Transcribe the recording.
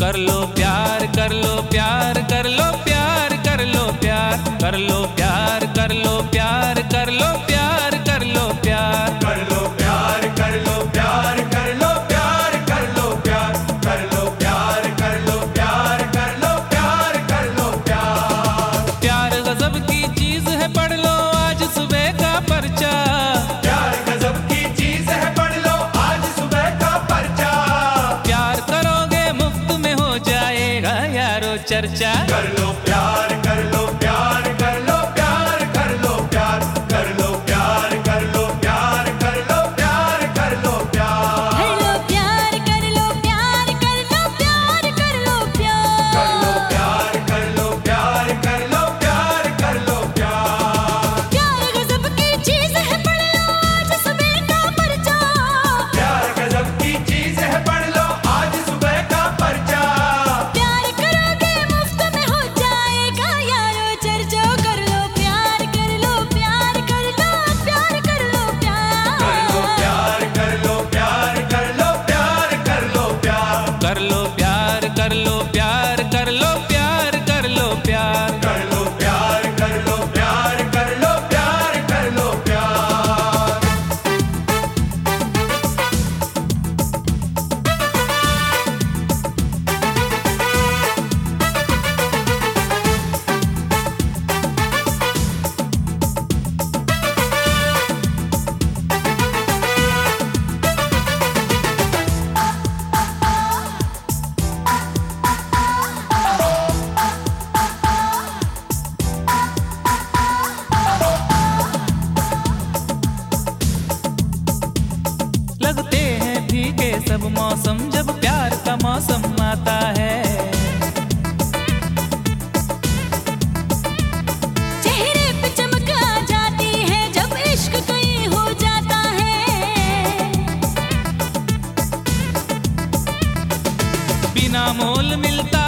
कर लो प्यार, कर लो प्यार, कर लो प्यार, कर लो प्यार, कर लो प्यार, कर लो प्यार। चर्चा कर लो प्यार जब मौसम जब प्यार का मौसम आता है। चेहरे जाती है जब इश्क हो जाता है। बिना मोल मिलता